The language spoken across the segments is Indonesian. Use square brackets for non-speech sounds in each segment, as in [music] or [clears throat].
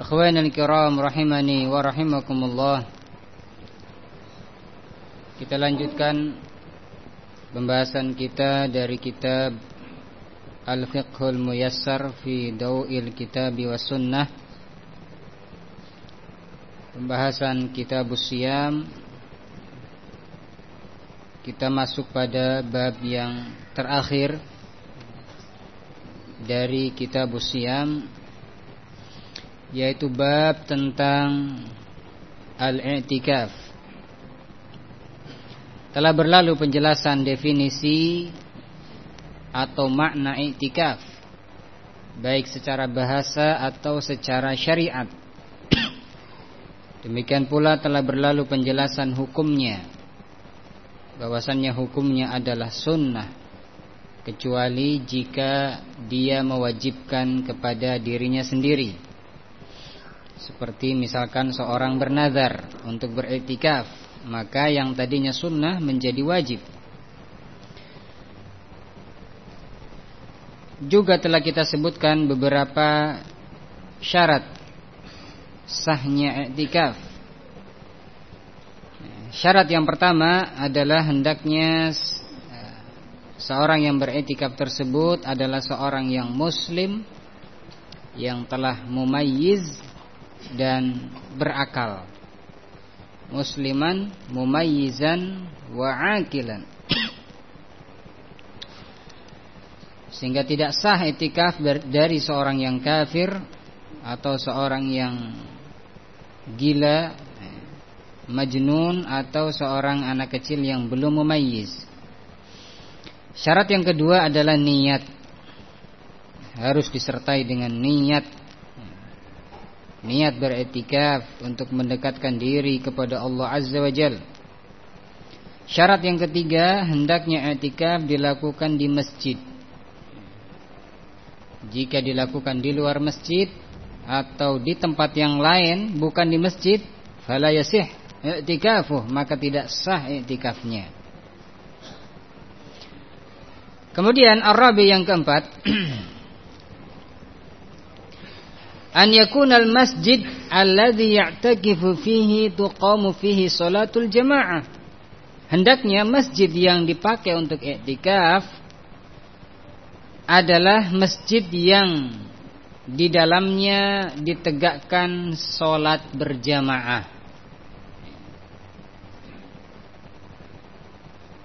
Akhwan al-kiram rahimani wa rahimakumullah. Kita lanjutkan pembahasan kita dari kitab Al-Fiqhul Muyassar fi Daw'il Kitab wa Sunnah. Pembahasan kitab Siyam. Kita masuk pada bab yang terakhir Dari kitab Siyam yaitu bab tentang al-i'tikaf. Telah berlalu penjelasan definisi atau makna i'tikaf baik secara bahasa atau secara syariat. Demikian pula telah berlalu penjelasan hukumnya. Bahwasannya hukumnya adalah sunnah kecuali jika dia mewajibkan kepada dirinya sendiri seperti misalkan seorang bernazar untuk beriktikaf, maka yang tadinya sunnah menjadi wajib. Juga telah kita sebutkan beberapa syarat sahnya iktikaf. Syarat yang pertama adalah hendaknya eh, seorang yang beriktikaf tersebut adalah seorang yang muslim yang telah mumayyiz dan berakal. Musliman mumayyizan wa akilan. Sehingga tidak sah itikaf dari seorang yang kafir atau seorang yang gila, majnun atau seorang anak kecil yang belum mumayyiz. Syarat yang kedua adalah niat. Harus disertai dengan niat niat beretikaf untuk mendekatkan diri kepada Allah Azza wa Jal. Syarat yang ketiga, hendaknya etikaf dilakukan di masjid. Jika dilakukan di luar masjid atau di tempat yang lain bukan di masjid, fala yasih maka tidak sah i'tikafnya. Kemudian Arabi yang keempat [clears throat] an yakuna al-masjid alladhi ya'takifu fihi tuqamu fihi salatul jamaah. Hendaknya masjid yang dipakai untuk i'tikaf adalah masjid yang di dalamnya ditegakkan solat berjamaah.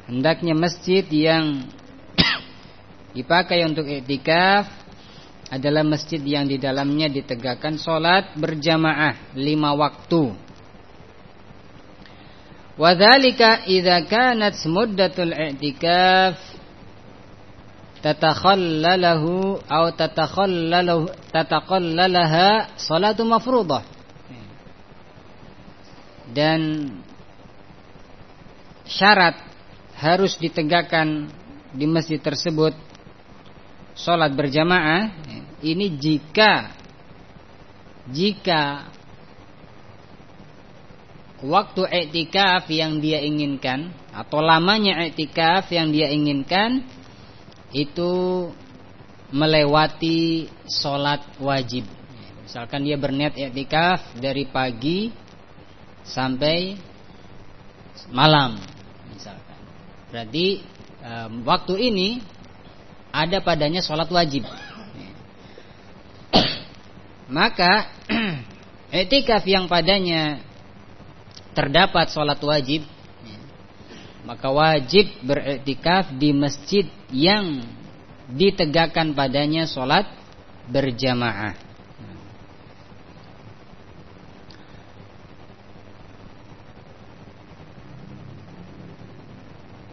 Hendaknya masjid yang [coughs] dipakai untuk i'tikaf adalah masjid yang di dalamnya ditegakkan solat berjamaah lima waktu. Wadhalika idza kanat muddatul i'tikaf tatakhallalahu atau tatakhallalahu tatakallalaha salatu mafruḍah. Dan syarat harus ditegakkan di masjid tersebut sholat berjamaah ini jika jika waktu etikaf yang dia inginkan atau lamanya etikaf yang dia inginkan itu melewati sholat wajib. Misalkan dia berniat etikaf dari pagi sampai malam, misalkan. Berarti waktu ini ada padanya sholat wajib. Maka [clears throat] etikaf yang padanya terdapat sholat wajib, maka wajib beretikaf di masjid yang ditegakkan padanya sholat berjamaah.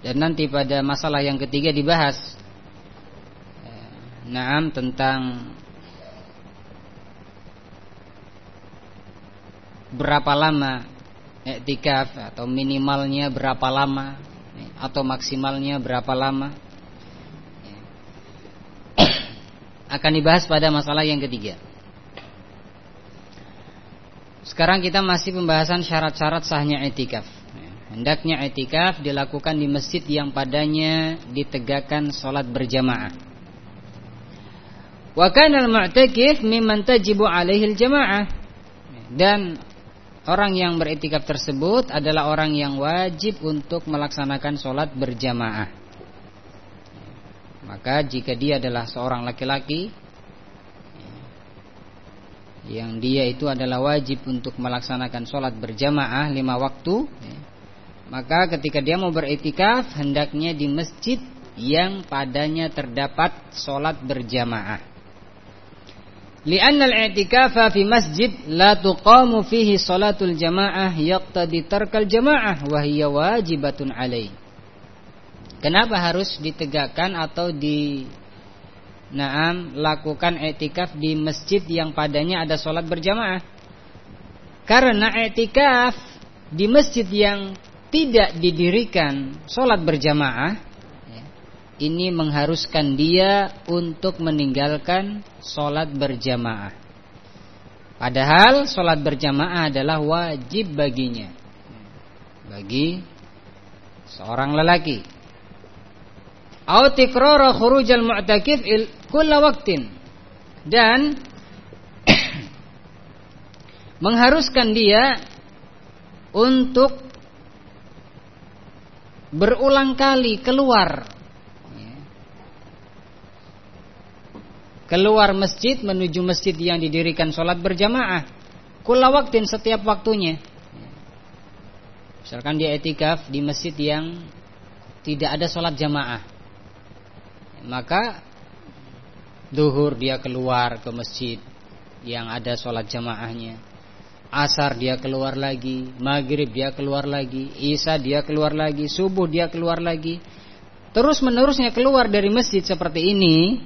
Dan nanti pada masalah yang ketiga dibahas Naam tentang berapa lama iktikaf atau minimalnya berapa lama atau maksimalnya berapa lama akan dibahas pada masalah yang ketiga. Sekarang kita masih pembahasan syarat-syarat sahnya etikaf. Hendaknya etikaf dilakukan di masjid yang padanya ditegakkan sholat berjamaah. Wa kana al-mu'takif mimman alaihi al-jamaah. Dan orang yang beretikaf tersebut adalah orang yang wajib untuk melaksanakan sholat berjamaah. Maka jika dia adalah seorang laki-laki yang dia itu adalah wajib untuk melaksanakan sholat berjamaah lima waktu maka ketika dia mau beretikaf hendaknya di masjid yang padanya terdapat sholat berjamaah li'anna al-i'tikafa fi masjid la tuqamu fihi sholatul jamaah yaqtadi tarkal jamaah wa hiya wajibatun alaih kenapa harus ditegakkan atau di Naam lakukan etikaf di masjid yang padanya ada sholat berjamaah? Karena etikaf di masjid yang tidak didirikan sholat berjamaah Ini mengharuskan dia untuk meninggalkan sholat berjamaah. Padahal sholat berjamaah adalah wajib baginya. Bagi seorang lelaki. Khurujal mu'takif kulla dan [clears throat] mengharuskan dia untuk berulang kali keluar keluar masjid menuju masjid yang didirikan sholat berjamaah kulla waktin setiap waktunya misalkan dia etikaf di masjid yang tidak ada sholat jamaah maka Duhur dia keluar ke masjid yang ada sholat jamaahnya. Asar dia keluar lagi, maghrib dia keluar lagi, isya dia keluar lagi, subuh dia keluar lagi. Terus menerusnya keluar dari masjid seperti ini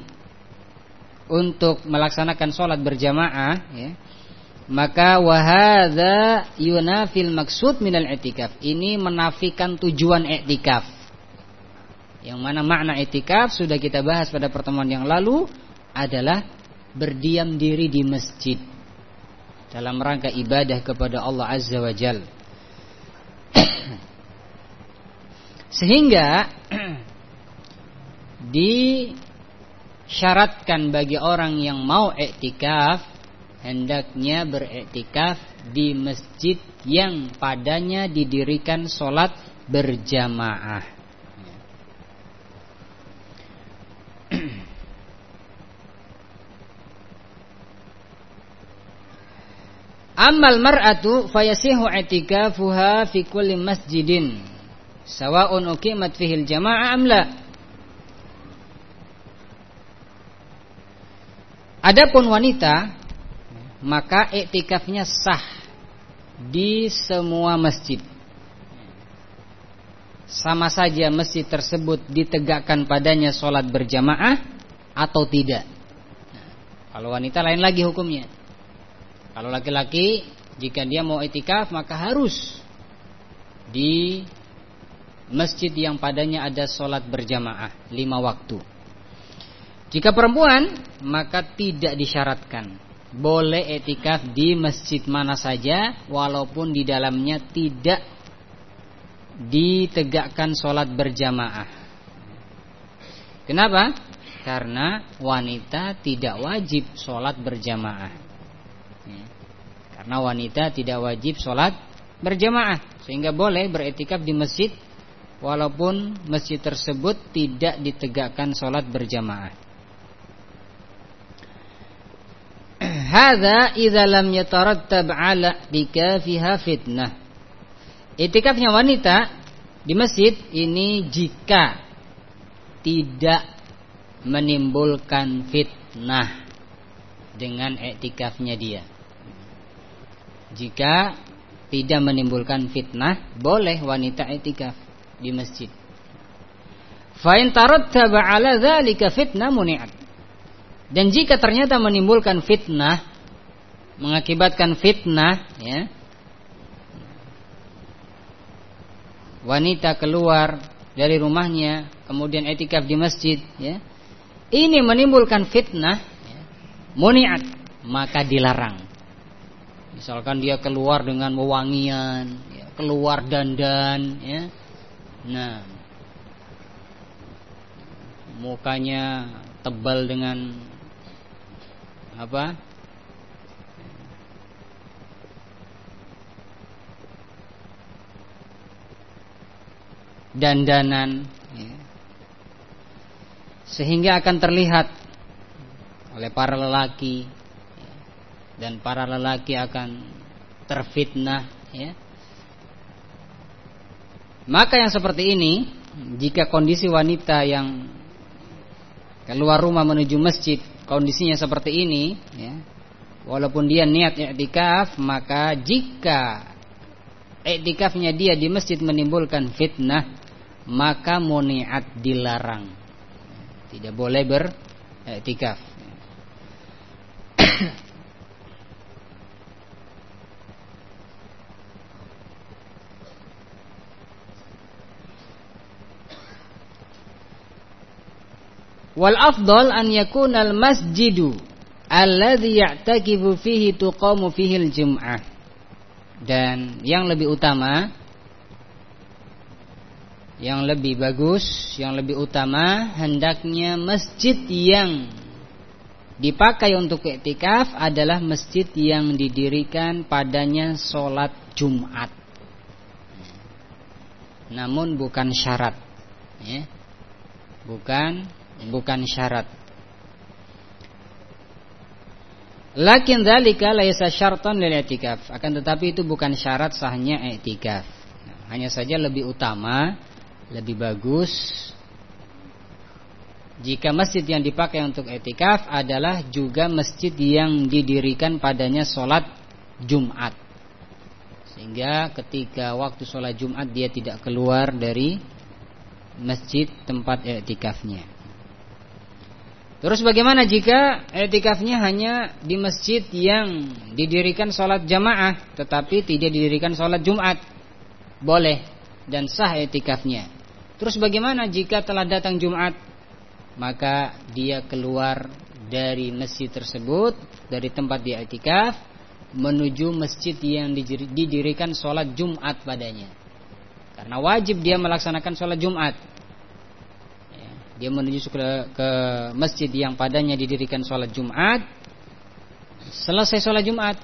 untuk melaksanakan sholat berjamaah, ya, maka wahada yunafil maksud minal etikaf. Ini menafikan tujuan etikaf. Yang mana makna etikaf sudah kita bahas pada pertemuan yang lalu adalah berdiam diri di masjid dalam rangka ibadah kepada Allah Azza wa Jal. Sehingga [clears throat] disyaratkan bagi orang yang mau iktikaf hendaknya beriktikaf di masjid yang padanya didirikan solat berjamaah. [clears throat] Amal mar'atu fayasihu i'tikafuha fi kulli masjidin sawa'un uqimat fihi al-jama'ah am la. Adapun wanita maka iktikafnya sah di semua masjid. Sama saja masjid tersebut ditegakkan padanya sholat berjamaah atau tidak. kalau wanita lain lagi hukumnya. Kalau laki-laki jika dia mau etikaf maka harus di masjid yang padanya ada sholat berjamaah lima waktu. Jika perempuan maka tidak disyaratkan boleh etikaf di masjid mana saja walaupun di dalamnya tidak ditegakkan sholat berjamaah. Kenapa? Karena wanita tidak wajib sholat berjamaah. Karena wanita tidak wajib sholat berjamaah Sehingga boleh beretikaf di masjid Walaupun masjid tersebut tidak ditegakkan sholat berjamaah Hada idza lam yatarattab ala bikafiha fitnah Itikafnya wanita di masjid ini jika tidak menimbulkan fitnah dengan etikafnya dia jika tidak menimbulkan fitnah, boleh wanita etikaf di masjid. Fa'in tarattaba 'ala dzalika fitnah muni'at. Dan jika ternyata menimbulkan fitnah, mengakibatkan fitnah ya. Wanita keluar dari rumahnya kemudian etikaf di masjid ya. Ini menimbulkan fitnah ya. muniat maka dilarang. Misalkan dia keluar dengan wewangian ya, keluar dandan ya. Nah mukanya tebal dengan apa dandanan ya. sehingga akan terlihat oleh para lelaki ya, dan para lelaki akan terfitnah ya. maka yang seperti ini jika kondisi wanita yang keluar rumah menuju masjid kondisinya seperti ini ya, walaupun dia niat i'tikaf maka jika i'tikafnya dia di masjid menimbulkan fitnah maka muniat dilarang. Tidak boleh beriktikaf. [clears throat] Wal afdal an yakuna al masjidu alladhi ya'takifu fihi tuqamu fihi al jum'ah. Dan yang lebih utama yang lebih bagus, yang lebih utama hendaknya masjid yang dipakai untuk iktikaf adalah masjid yang didirikan padanya sholat Jumat. Namun bukan syarat, ya. bukan bukan syarat. Lakin dzalika laisa syartan lil i'tikaf. Akan tetapi itu bukan syarat sahnya i'tikaf. Hanya saja lebih utama lebih bagus. Jika masjid yang dipakai untuk etikaf adalah juga masjid yang didirikan padanya sholat Jumat. Sehingga ketika waktu sholat Jumat dia tidak keluar dari masjid tempat etikafnya. Terus bagaimana jika etikafnya hanya di masjid yang didirikan sholat jamaah Tetapi tidak didirikan sholat Jumat? Boleh dan sah etikafnya Terus bagaimana jika telah datang Jumat? Maka dia keluar dari masjid tersebut Dari tempat dia itikaf Menuju masjid yang didirikan sholat Jumat padanya. Karena wajib dia melaksanakan sholat Jumat. Ya, Dia menuju ke, masjid yang padanya didirikan sholat Jumat. Selesai sholat Jumat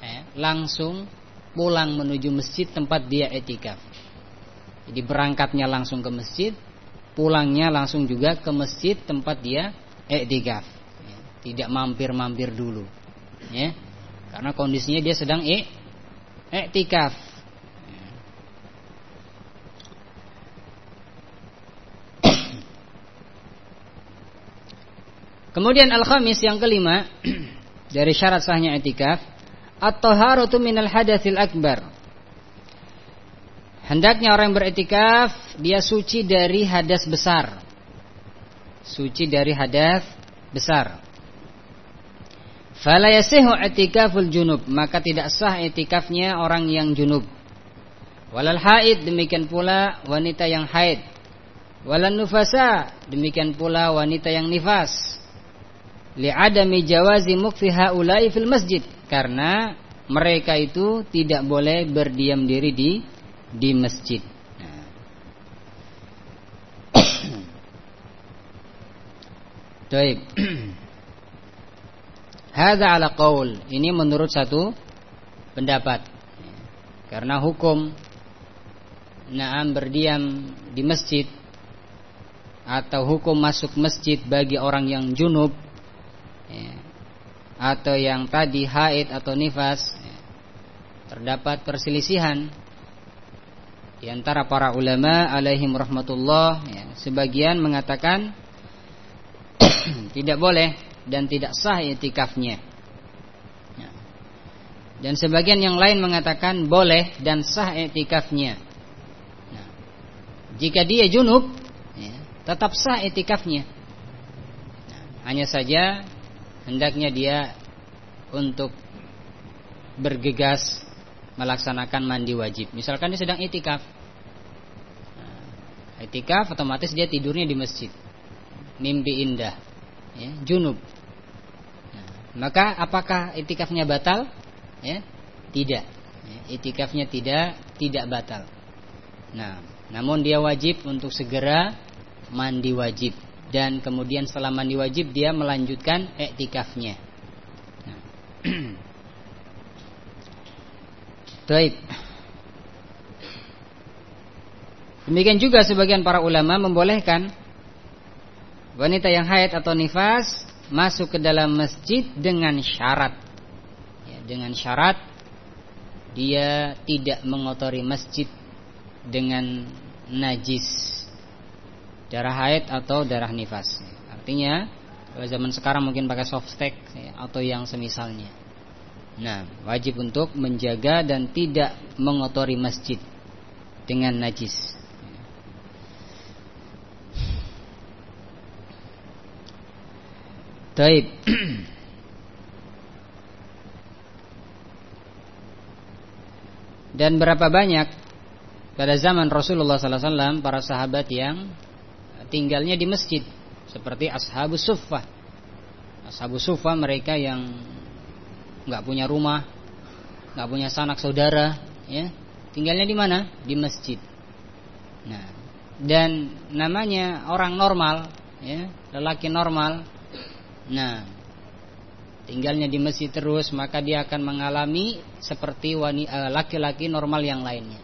ya, Langsung pulang menuju masjid tempat dia etikaf jadi berangkatnya langsung ke masjid, pulangnya langsung juga ke masjid tempat dia i'tikaf. Ya, tidak mampir-mampir dulu. Ya. Karena kondisinya dia sedang i'tikaf. Kemudian al-khamis yang kelima [clears throat] dari syarat sahnya i'tikaf at-taharatu minal hadatsil akbar. Hendaknya orang yang beretikaf dia suci dari hadas besar. Suci dari hadas besar. Fala yasihu i'tikaful junub, maka tidak sah etikafnya orang yang junub. Walal haid demikian pula wanita yang haid. Walan nufasa demikian pula wanita yang nifas. Li'adami jawazi mukfi haula'i fil masjid karena mereka itu tidak boleh berdiam diri di di masjid. [coughs] Baik. [coughs] Hadza ala qaul. Ini menurut satu pendapat. Karena hukum Naam berdiam di masjid Atau hukum masuk masjid bagi orang yang junub ya, Atau yang tadi haid atau nifas ya, Terdapat perselisihan di antara para ulama alaihim rahmatullah ya, sebagian mengatakan [clears throat] tidak boleh dan tidak sah itikafnya. Ya. Dan sebagian yang lain mengatakan boleh dan sah itikafnya. Nah, jika dia junub, ya, tetap sah itikafnya. Nah, hanya saja hendaknya dia untuk bergegas melaksanakan mandi wajib. Misalkan dia sedang itikaf, Etikaf otomatis dia tidurnya di masjid. Mimpi indah. Ya, junub. Nah, maka apakah etikafnya batal? Ya, tidak. Ya, etikafnya tidak tidak batal. Nah, namun dia wajib untuk segera mandi wajib dan kemudian setelah mandi wajib dia melanjutkan etikafnya. Nah. [clears throat] Baik. Demikian juga sebagian para ulama membolehkan wanita yang haid atau nifas masuk ke dalam masjid dengan syarat. Ya, dengan syarat dia tidak mengotori masjid dengan najis darah haid atau darah nifas. Artinya pada zaman sekarang mungkin pakai soft stack ya, atau yang semisalnya. Nah, wajib untuk menjaga dan tidak mengotori masjid dengan najis. Taib. [clears throat] Dan berapa banyak pada zaman Rasulullah SAW para sahabat yang tinggalnya di masjid seperti ashabus suffah. Ashabus suffah mereka yang nggak punya rumah, nggak punya sanak saudara, ya tinggalnya di mana? Di masjid. Nah, dan namanya orang normal, ya lelaki normal Nah, tinggalnya di masjid terus maka dia akan mengalami seperti eh, laki-laki normal yang lainnya.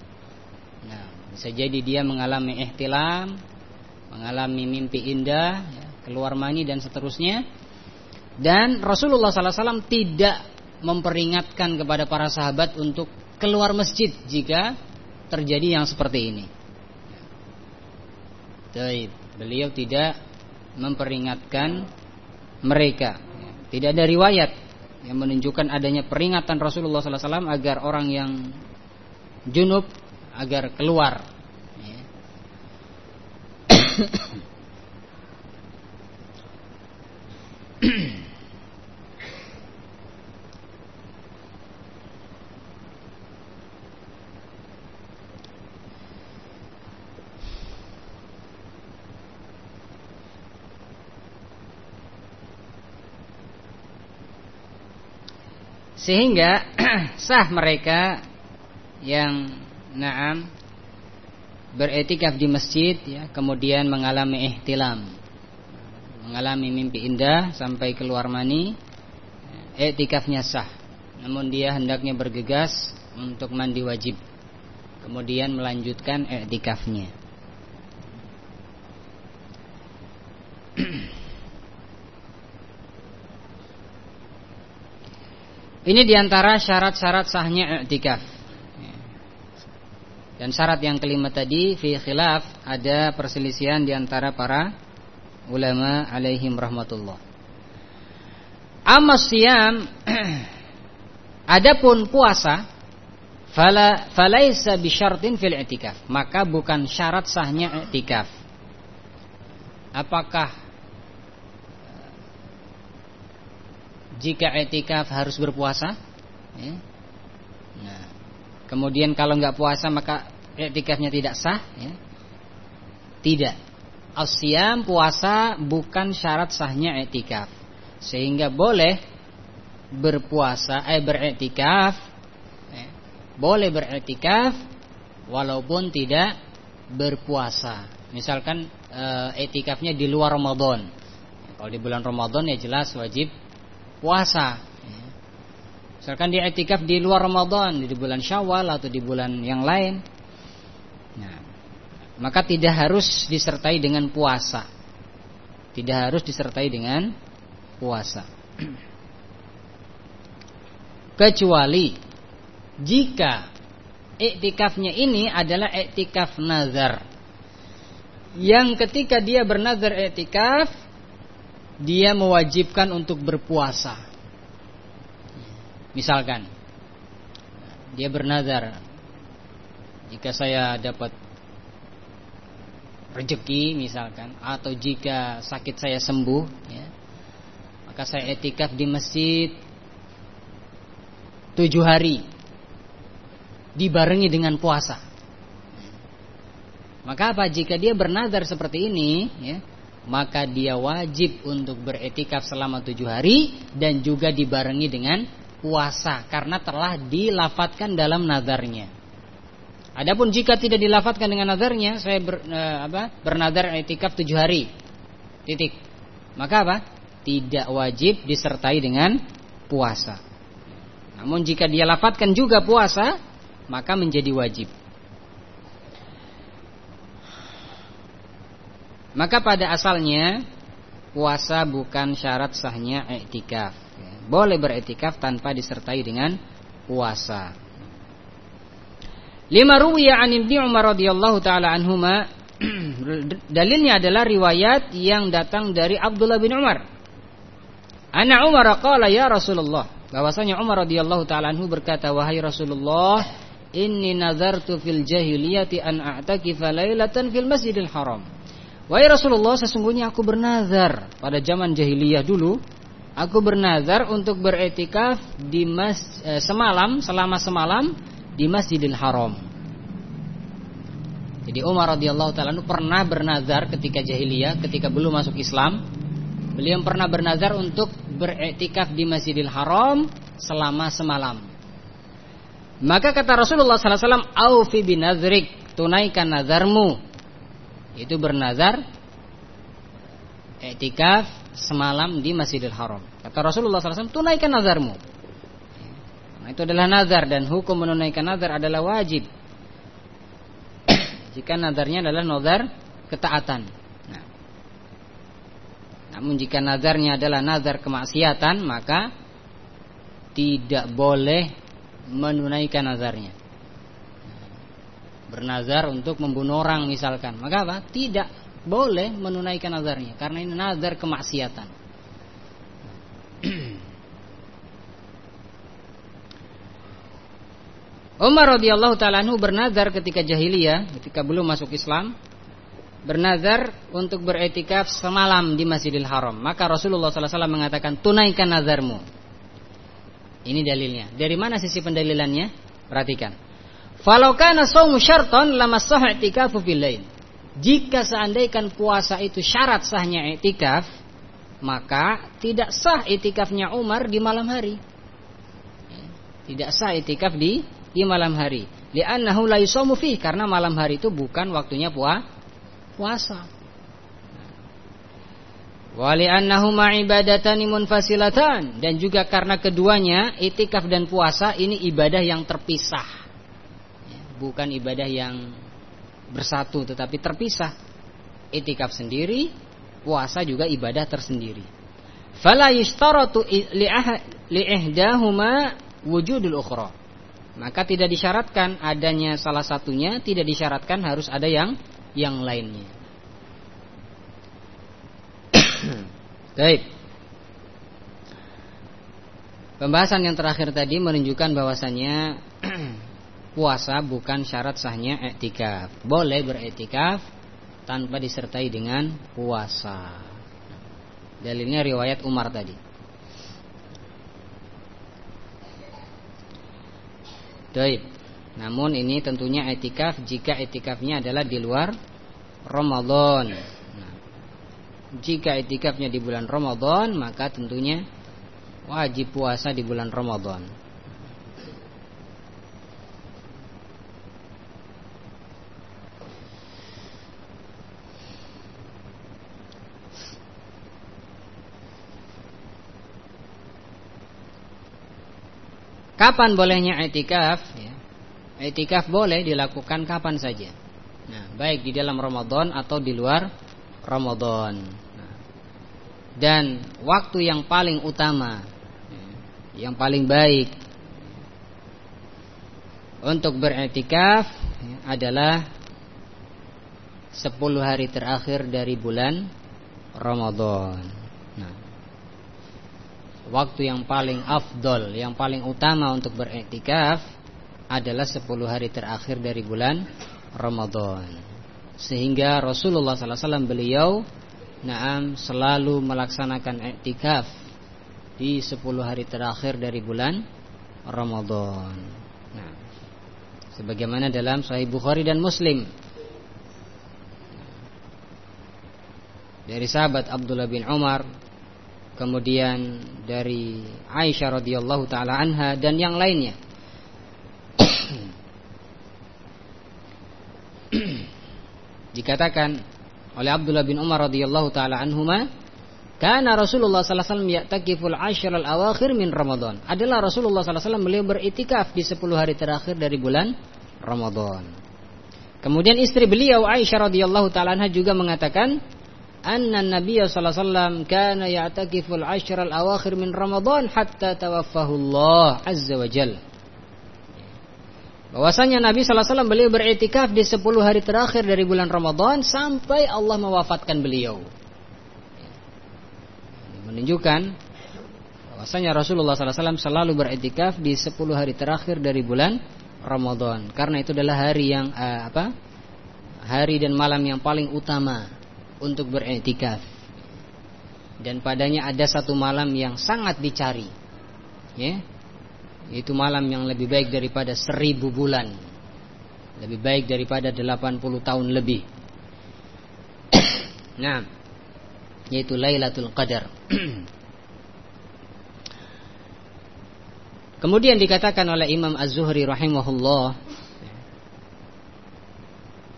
Nah, bisa jadi dia mengalami ihtilam, mengalami mimpi indah, ya, keluar mani dan seterusnya. Dan Rasulullah SAW tidak memperingatkan kepada para sahabat untuk keluar masjid jika terjadi yang seperti ini. Jadi, beliau tidak memperingatkan mereka. Tidak ada riwayat yang menunjukkan adanya peringatan Rasulullah SAW agar orang yang junub agar keluar. Ya. [coughs] [coughs] Sehingga [clears throat] sah mereka yang naam beretikaf di masjid ya, kemudian mengalami ihtilam. Mengalami mimpi indah sampai keluar mani, etikafnya sah. Namun dia hendaknya bergegas untuk mandi wajib. Kemudian melanjutkan etikafnya. Ini di antara syarat-syarat sahnya i'tikaf. Dan syarat yang kelima tadi fi khilaf ada perselisihan di antara para ulama alaihim rahmatullah. Amma siyam [clears throat] adapun puasa fala falaisa bisyartin fil i'tikaf, maka bukan syarat sahnya i'tikaf. Apakah jika etikaf harus berpuasa ya. nah, kemudian kalau nggak puasa maka etikafnya tidak sah ya. tidak asyam puasa bukan syarat sahnya etikaf sehingga boleh berpuasa eh beretikaf ya. boleh beretikaf walaupun tidak berpuasa misalkan e, etikafnya di luar Ramadan kalau di bulan Ramadan ya jelas wajib puasa. Misalkan dia etikaf di luar Ramadan, di bulan Syawal atau di bulan yang lain. Nah, maka tidak harus disertai dengan puasa. Tidak harus disertai dengan puasa. [clears throat] Kecuali jika iktikafnya ini adalah iktikaf nazar. Yang ketika dia bernazar iktikaf dia mewajibkan untuk berpuasa. Misalkan dia bernazar. Jika saya dapat rezeki misalkan atau jika sakit saya sembuh ya, maka saya etikaf di masjid tujuh hari dibarengi dengan puasa. Maka apa? Jika dia bernazar seperti ini ya, maka dia wajib untuk beretikaf selama tujuh hari dan juga dibarengi dengan puasa karena telah dilafatkan dalam nazarnya. Adapun jika tidak dilafatkan dengan nazarnya, saya ber, eh, apa, bernazar etikaf tujuh hari, titik. Maka apa? Tidak wajib disertai dengan puasa. Namun jika dia lafatkan juga puasa, maka menjadi wajib. Maka pada asalnya puasa bukan syarat sahnya iktikaf. Boleh beretikaf tanpa disertai dengan puasa. Lima ruwiya an Ibnu Umar radhiyallahu taala anhuma [clears throat] dalilnya adalah riwayat yang datang dari Abdullah bin Umar. Ana Umar qala ya Rasulullah bahwasanya Umar radhiyallahu taala anhu berkata wahai Rasulullah inni nazartu fil jahiliyati an a'takifa lailatan fil Masjidil Haram Wahai Rasulullah, sesungguhnya aku bernazar pada zaman jahiliyah dulu, aku bernazar untuk beretikaf di mas eh, semalam selama semalam di Masjidil Haram. Jadi Umar radhiyallahu taala pernah bernazar ketika jahiliyah, ketika belum masuk Islam. Beliau pernah bernazar untuk beretikaf di Masjidil Haram selama semalam. Maka kata Rasulullah sallallahu alaihi wasallam, "Aufi binazrik, tunaikan nazarmu." Itu bernazar etikaf semalam di Masjidil Haram. Kata Rasulullah SAW, tunaikan nazarmu. Nah, itu adalah nazar dan hukum menunaikan nazar adalah wajib. [coughs] jika nazarnya adalah nazar ketaatan. Nah, namun jika nazarnya adalah nazar kemaksiatan, maka tidak boleh menunaikan nazarnya bernazar untuk membunuh orang misalkan. Maka apa? Tidak boleh menunaikan nazarnya. Karena ini nazar kemaksiatan. [clears throat] Umar radhiyallahu taala bernazar ketika jahiliyah ketika belum masuk Islam bernazar untuk beretikaf semalam di Masjidil Haram. Maka Rasulullah SAW mengatakan tunaikan nazarmu. Ini dalilnya. Dari mana sisi pendalilannya? Perhatikan Falau kana saumu syarton lama sah i'tikafu lain. Jika seandainya puasa itu syarat sahnya i'tikaf, maka tidak sah i'tikafnya Umar di malam hari. Tidak sah i'tikaf di di malam hari. Li'annahu la karena malam hari itu bukan waktunya puah, puasa. Wali annahuma ibadatani munfasilatan dan juga karena keduanya itikaf dan puasa ini ibadah yang terpisah bukan ibadah yang bersatu tetapi terpisah. Itikaf sendiri, puasa juga ibadah tersendiri. Fala yishtaratu li ihdahuma wujudul ukhra. Maka tidak disyaratkan adanya salah satunya, tidak disyaratkan harus ada yang yang lainnya. [coughs] Baik. Pembahasan yang terakhir tadi menunjukkan bahwasannya puasa bukan syarat sahnya etikaf. Boleh beretikaf tanpa disertai dengan puasa. Dalilnya riwayat Umar tadi. Baik. Namun ini tentunya etikaf jika etikafnya adalah di luar Ramadan. Nah, jika etikafnya di bulan Ramadan, maka tentunya wajib puasa di bulan Ramadan. Kapan bolehnya etikaf? Ya. Etikaf boleh dilakukan kapan saja. Nah, baik di dalam Ramadan atau di luar Ramadan. Nah, dan waktu yang paling utama, ya, yang paling baik untuk beretikaf ya, adalah 10 hari terakhir dari bulan Ramadan waktu yang paling afdol, yang paling utama untuk beriktikaf adalah 10 hari terakhir dari bulan Ramadan. Sehingga Rasulullah SAW beliau Naam selalu melaksanakan iktikaf di 10 hari terakhir dari bulan Ramadan. Nah, sebagaimana dalam Sahih Bukhari dan Muslim dari sahabat Abdullah bin Umar kemudian dari Aisyah radhiyallahu taala anha dan yang lainnya [clears throat] dikatakan oleh Abdullah bin Umar radhiyallahu taala anhuma karena Rasulullah sallallahu alaihi wasallam ya'takiful ashr al-awakhir min Ramadan. Adalah Rasulullah sallallahu alaihi wasallam beliau beritikaf di 10 hari terakhir dari bulan Ramadan. Kemudian istri beliau Aisyah radhiyallahu taala anha juga mengatakan anna Nabi sallallahu alaihi wasallam kana ya'takiful ashr al-awakhir min Ramadan hatta tawaffahu Allah azza wa jalla. Bahwasanya Nabi sallallahu alaihi wasallam beliau beriktikaf di 10 hari terakhir dari bulan Ramadan sampai Allah mewafatkan beliau. Menunjukkan bahwasanya Rasulullah sallallahu alaihi wasallam selalu beriktikaf di 10 hari terakhir dari bulan Ramadan karena itu adalah hari yang uh, apa? Hari dan malam yang paling utama untuk beriktikaf. Dan padanya ada satu malam yang sangat dicari. Ya, itu malam yang lebih baik daripada seribu bulan Lebih baik daripada 80 tahun lebih [coughs] Nah Yaitu Lailatul Qadar [coughs] Kemudian dikatakan oleh Imam Az-Zuhri rahimahullah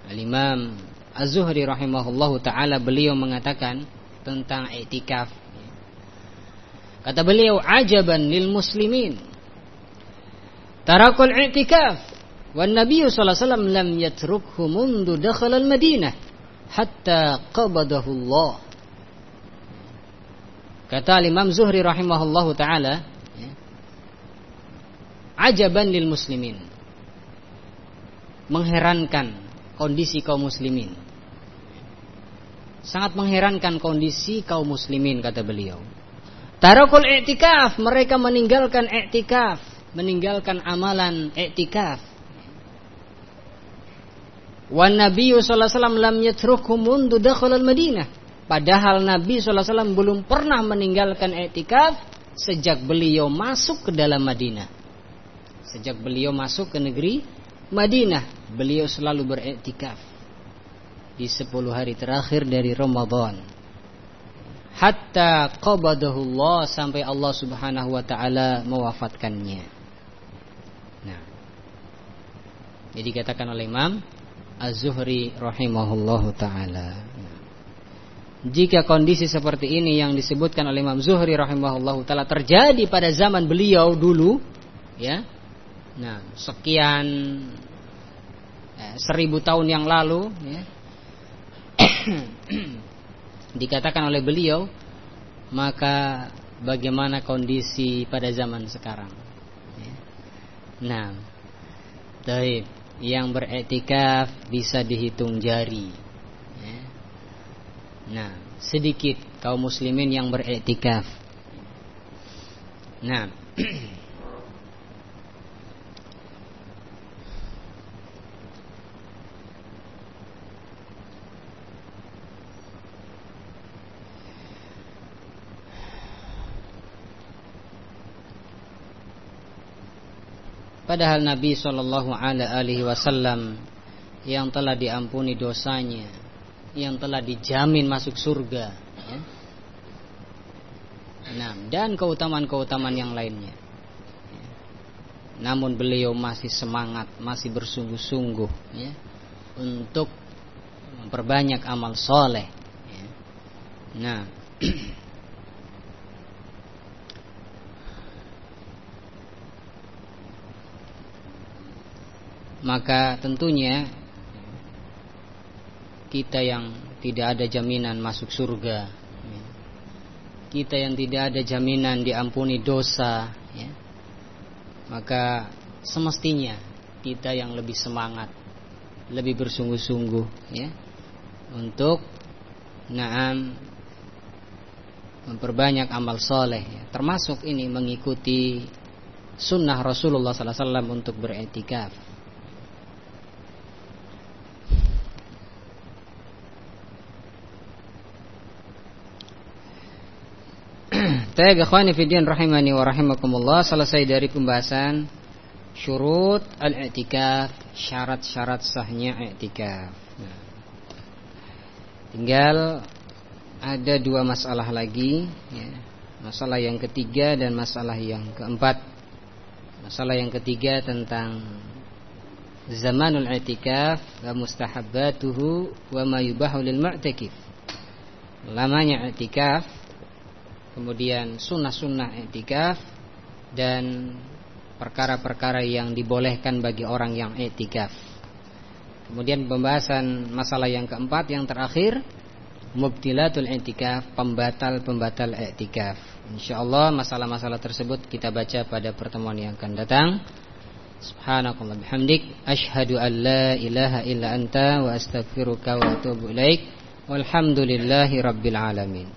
Al-Imam Az-Zuhri rahimahullah ta'ala beliau mengatakan Tentang i'tikaf. Kata beliau Ajaban lil muslimin. Tarakul i'tikaf. Wan nabiy sallallahu alaihi wasallam lam yatrukhu mundu dakhala al madinah hatta qabadahu Allah. Kata Imam Zuhri rahimahullahu taala ajaban lil muslimin. Mengherankan kondisi kaum muslimin sangat mengherankan kondisi kaum muslimin kata beliau tarakul i'tikaf mereka meninggalkan i'tikaf meninggalkan amalan i'tikaf. Wan Nabi sallallahu alaihi wasallam lam yatrukum mundu dakhala al-Madinah. Padahal Nabi sallallahu alaihi wasallam belum pernah meninggalkan i'tikaf sejak beliau masuk ke dalam Madinah. Sejak beliau masuk ke negeri Madinah, beliau selalu beriktikaf di 10 hari terakhir dari Ramadan. Hatta qabadahu Allah sampai Allah Subhanahu wa taala mewafatkannya. Jadi dikatakan oleh Imam Az-Zuhri rahimahullahu taala. Jika kondisi seperti ini yang disebutkan oleh Imam Zuhri rahimahullahu taala terjadi pada zaman beliau dulu, ya. Nah, sekian eh, seribu tahun yang lalu, ya. [clears throat] dikatakan oleh beliau, maka bagaimana kondisi pada zaman sekarang? Ya. Nah, baik yang beriktikaf bisa dihitung jari. Ya. Nah, sedikit kaum muslimin yang beriktikaf. Nah, [clears throat] Padahal Nabi Shallallahu Alaihi Wasallam yang telah diampuni dosanya, yang telah dijamin masuk surga, ya. nah, dan keutamaan-keutamaan yang lainnya. Ya. Namun beliau masih semangat, masih bersungguh-sungguh ya, untuk memperbanyak amal soleh. Ya. Nah. [clears throat] maka tentunya kita yang tidak ada jaminan masuk surga kita yang tidak ada jaminan diampuni dosa ya, maka semestinya kita yang lebih semangat lebih bersungguh-sungguh ya untuk naam memperbanyak amal soleh ya. termasuk ini mengikuti sunnah Rasulullah SAW untuk beretikaf Tayyib ikhwani fiddin rahimani wa rahimakumullah Selesai dari pembahasan Syurut al-i'tikaf Syarat-syarat sahnya i'tikaf nah. Tinggal ada dua masalah lagi ya. Masalah yang ketiga dan masalah yang keempat Masalah yang ketiga tentang Zamanul i'tikaf Wa mustahabbatuhu Wa ma yubahu lil mu'takif Lamanya i'tikaf Kemudian sunnah-sunnah i'tikaf Dan perkara-perkara yang dibolehkan bagi orang yang i'tikaf Kemudian pembahasan masalah yang keempat yang terakhir Mubtilatul i'tikaf, pembatal-pembatal i'tikaf. Insyaallah masalah-masalah tersebut kita baca pada pertemuan yang akan datang. Subhanakallah bihamdik asyhadu an la ilaha illa anta wa astaghfiruka wa atubu ilaik. Walhamdulillahi rabbil alamin.